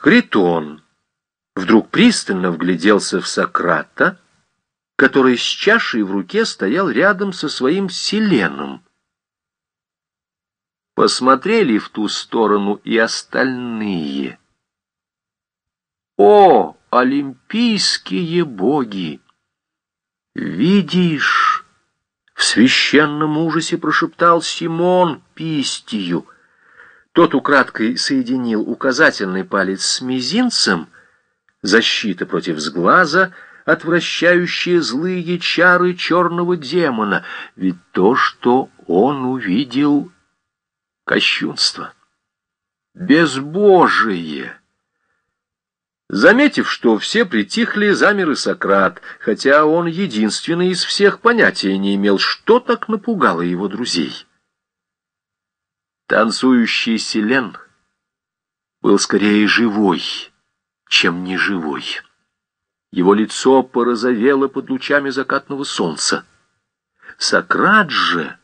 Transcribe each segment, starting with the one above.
Критон вдруг пристально вгляделся в Сократа, который с чашей в руке стоял рядом со своим Селеном. Посмотрели в ту сторону и остальные. О, олимпийские боги! Видишь, в священном ужасе прошептал Симон Пистию — тот украдкой соединил указательный палец с мизинцем, защита против сглаза, отвращающие злые чары черного демона, ведь то, что он увидел, — кощунство, безбожие. Заметив, что все притихли, замер и Сократ, хотя он единственный из всех понятия не имел, что так напугало его друзей. Танцующий Селен был скорее живой, чем неживой. Его лицо порозовело под лучами закатного солнца. Сократ же,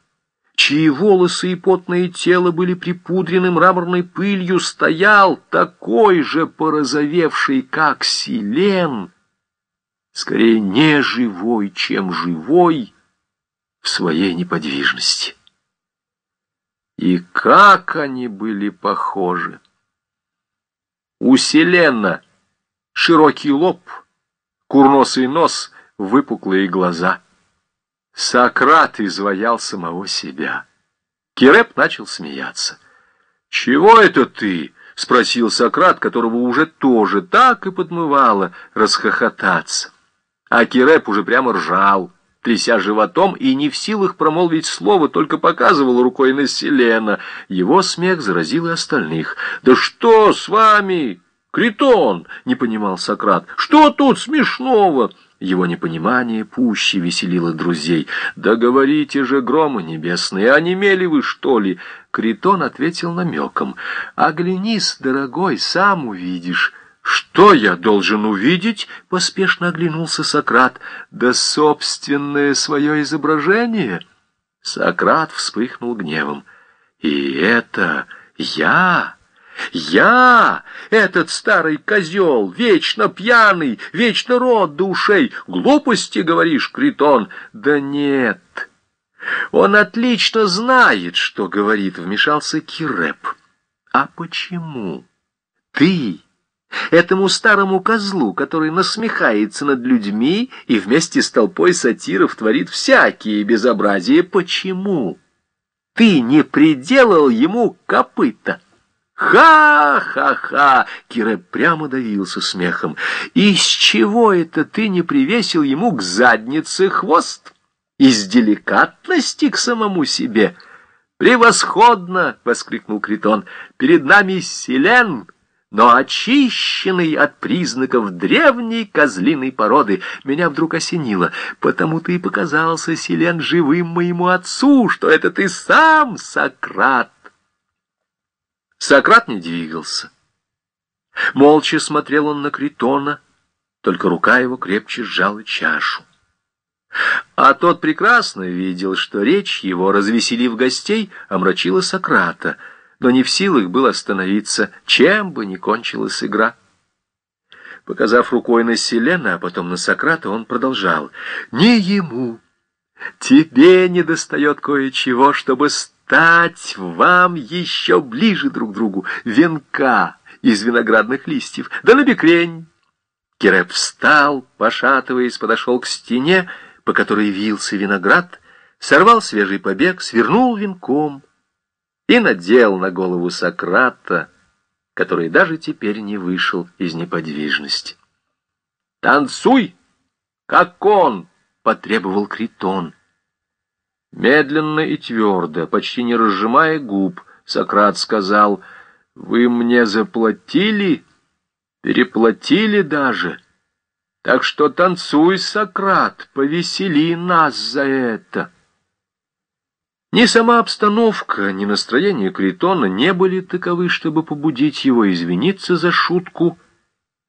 чьи волосы и потное тело были припудрены мраморной пылью, стоял такой же порозовевший, как Селен, скорее неживой, чем живой в своей неподвижности. И как они были похожи! У Селена широкий лоб, курносый нос, выпуклые глаза. Сократ изваял самого себя. Киреп начал смеяться. «Чего это ты?» — спросил Сократ, которого уже тоже так и подмывало расхохотаться. А Киреп уже прямо ржал тряся животом, и не в силах промолвить слово, только показывал рукой на Селена. Его смех заразил и остальных. «Да что с вами? Критон!» — не понимал Сократ. «Что тут смешного?» Его непонимание пуще веселило друзей. «Да говорите же, громы небесные, онемели вы, что ли?» Критон ответил намеком. «Оглянись, дорогой, сам увидишь». «Что я должен увидеть?» — поспешно оглянулся Сократ. «Да собственное свое изображение!» Сократ вспыхнул гневом. «И это я!» Я, этот старый козел, вечно пьяный, вечно рот до ушей. Глупости, говоришь, Критон? Да нет. Он отлично знает, что говорит, вмешался Киреп. А почему? Ты этому старому козлу, который насмехается над людьми и вместе с толпой сатиров творит всякие безобразия. Почему? Ты не приделал ему копыта? «Ха-ха-ха!» — Кире прямо давился смехом. «Из чего это ты не привесил ему к заднице хвост? Из деликатности к самому себе?» «Превосходно!» — воскликнул Критон. «Перед нами Селен!» Но очищенный от признаков древней козлиной породы. Меня вдруг осенило, потому ты и показался, Селен, живым моему отцу, что это ты сам, Сократ. Сократ не двигался. Молча смотрел он на Критона, только рука его крепче сжала чашу. А тот прекрасно видел, что речь его, развеселив гостей, омрачила Сократа — но не в силах был остановиться, чем бы ни кончилась игра. Показав рукой на Селена, а потом на Сократа, он продолжал. «Не ему, тебе не достает кое-чего, чтобы стать вам еще ближе друг другу, венка из виноградных листьев, да на бекрень». Киреп встал, пошатываясь, подошел к стене, по которой вился виноград, сорвал свежий побег, свернул венком, и надел на голову Сократа, который даже теперь не вышел из неподвижности. «Танцуй, как он!» — потребовал Критон. Медленно и твердо, почти не разжимая губ, Сократ сказал, «Вы мне заплатили, переплатили даже. Так что танцуй, Сократ, повесели нас за это». Ни сама обстановка, ни настроение Критона не были таковы, чтобы побудить его извиниться за шутку.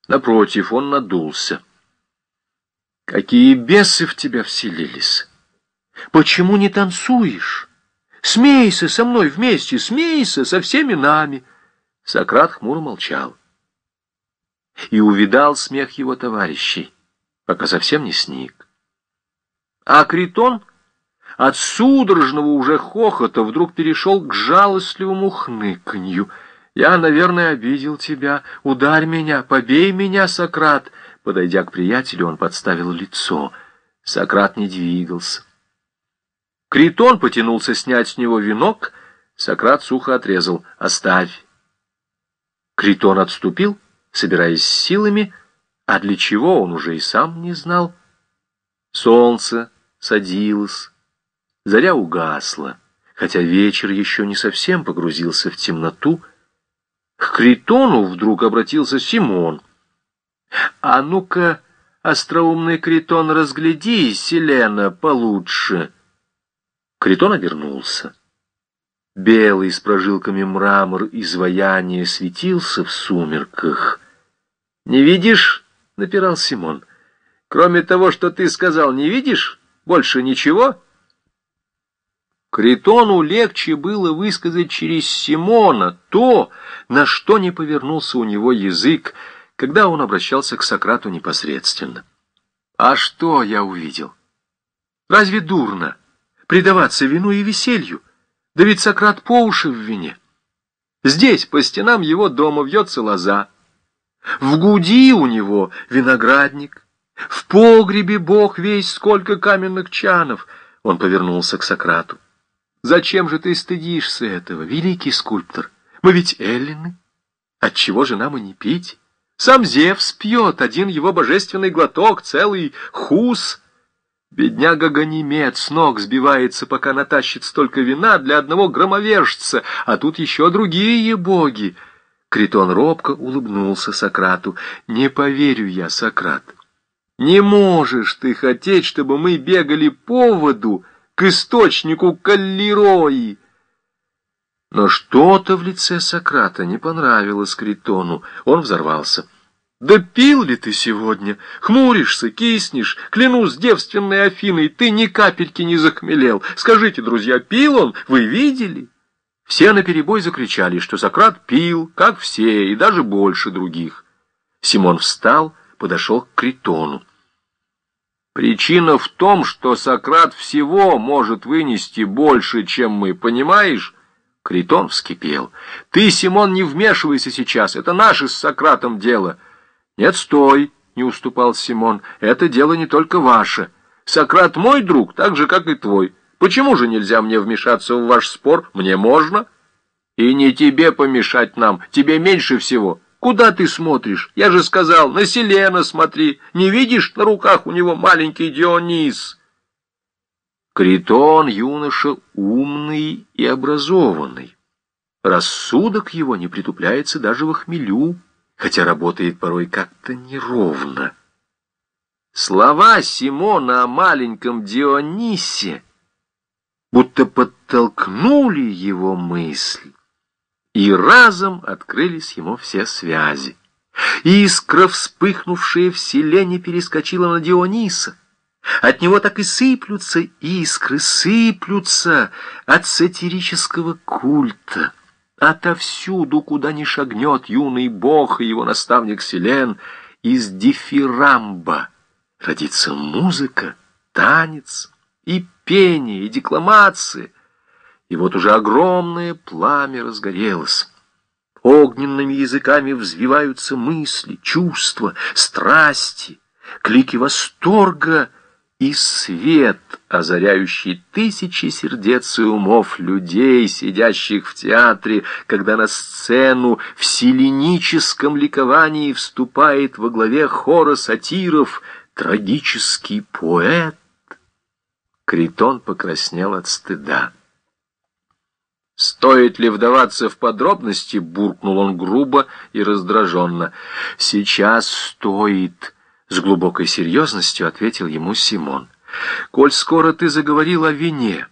Напротив, он надулся. «Какие бесы в тебя вселились! Почему не танцуешь? Смейся со мной вместе, смейся со всеми нами!» Сократ хмуро молчал. и увидал смех его товарищей, пока совсем не сник. А Критон от судорожного уже хохота вдруг перешел к жалостливому хныканью. «Я, наверное, обидел тебя. Ударь меня, побей меня, Сократ!» Подойдя к приятелю, он подставил лицо. Сократ не двигался. Критон потянулся снять с него венок. Сократ сухо отрезал. «Оставь!» Критон отступил, собираясь силами, а для чего он уже и сам не знал. Солнце садилось, заря угасла, хотя вечер еще не совсем погрузился в темноту. К Критону вдруг обратился Симон. «А ну-ка, остроумный Критон, разгляди Селена получше!» Критон обернулся. Белый с прожилками мрамор изваяния светился в сумерках. «Не видишь?» — напирал Симон. «Кроме того, что ты сказал, не видишь? Больше ничего?» Критону легче было высказать через Симона то, на что не повернулся у него язык, когда он обращался к Сократу непосредственно. «А что я увидел? Разве дурно предаваться вину и веселью?» Да ведь Сократ по уши в вине. Здесь по стенам его дома вьется лоза. В гуди у него виноградник. В погребе бог весь сколько каменных чанов. Он повернулся к Сократу. Зачем же ты стыдишься этого, великий скульптор? Мы ведь эллины. Отчего же нам и не пить? Сам Зевс пьет один его божественный глоток, целый хус — Бедняга Ганимед с ног сбивается, пока натащит столько вина для одного громовержца, а тут еще другие боги. Критон робко улыбнулся Сократу. «Не поверю я, Сократ. Не можешь ты хотеть, чтобы мы бегали по воду к источнику Каллирои!» Но что-то в лице Сократа не понравилось Критону. Он взорвался. Да пил ли ты сегодня? Хмуришься, киснешь. Клянусь девственной Афиной, ты ни капельки не захмелел. Скажите, друзья, пил он? Вы видели? Все наперебой закричали, что Сократ пил, как все, и даже больше других. Симон встал, подошел к Критону. Причина в том, что Сократ всего может вынести больше, чем мы, понимаешь? Критон вскипел. Ты, Симон, не вмешивайся сейчас, это наше с Сократом дело. «Нет, стой!» — не уступал Симон. «Это дело не только ваше. Сократ мой друг, так же, как и твой. Почему же нельзя мне вмешаться в ваш спор? Мне можно. И не тебе помешать нам, тебе меньше всего. Куда ты смотришь? Я же сказал, на Селена смотри. Не видишь, на руках у него маленький Дионис?» Критон юноша умный и образованный. Рассудок его не притупляется даже в хмелю хотя работает порой как-то неровно. Слова Симона о маленьком Дионисе будто подтолкнули его мысль, и разом открылись ему все связи. Искра, вспыхнувшая в селене, перескочила на Диониса. От него так и сыплются искры, сыплются от сатирического культа. Отовсюду, куда ни шагнет юный бог и его наставник Селен, из дифирамба родится музыка, танец и пение, и декламация. И вот уже огромное пламя разгорелось. Огненными языками взвиваются мысли, чувства, страсти, клики восторга и свет, озаряющий тысячи сердец и умов людей, сидящих в театре, когда на сцену в селеническом ликовании вступает во главе хора сатиров трагический поэт. Критон покраснел от стыда. «Стоит ли вдаваться в подробности?» — буркнул он грубо и раздраженно. «Сейчас стоит», — с глубокой серьезностью ответил ему Симон. «Коль скоро ты заговорил о вине,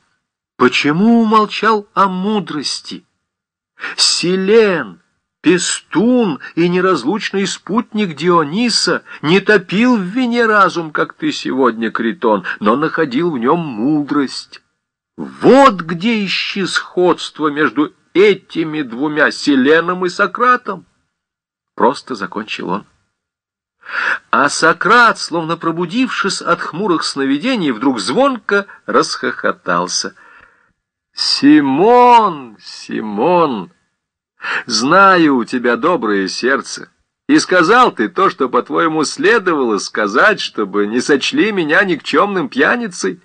почему умолчал о мудрости? Селен, пестун и неразлучный спутник Диониса не топил в вине разум, как ты сегодня, Критон, но находил в нем мудрость. Вот где ищи сходство между этими двумя, Селеном и Сократом!» Просто закончил он. А Сократ, словно пробудившись от хмурых сновидений, вдруг звонко расхохотался. «Симон, Симон, знаю, у тебя доброе сердце, и сказал ты то, что, по-твоему, следовало сказать, чтобы не сочли меня никчемным пьяницей».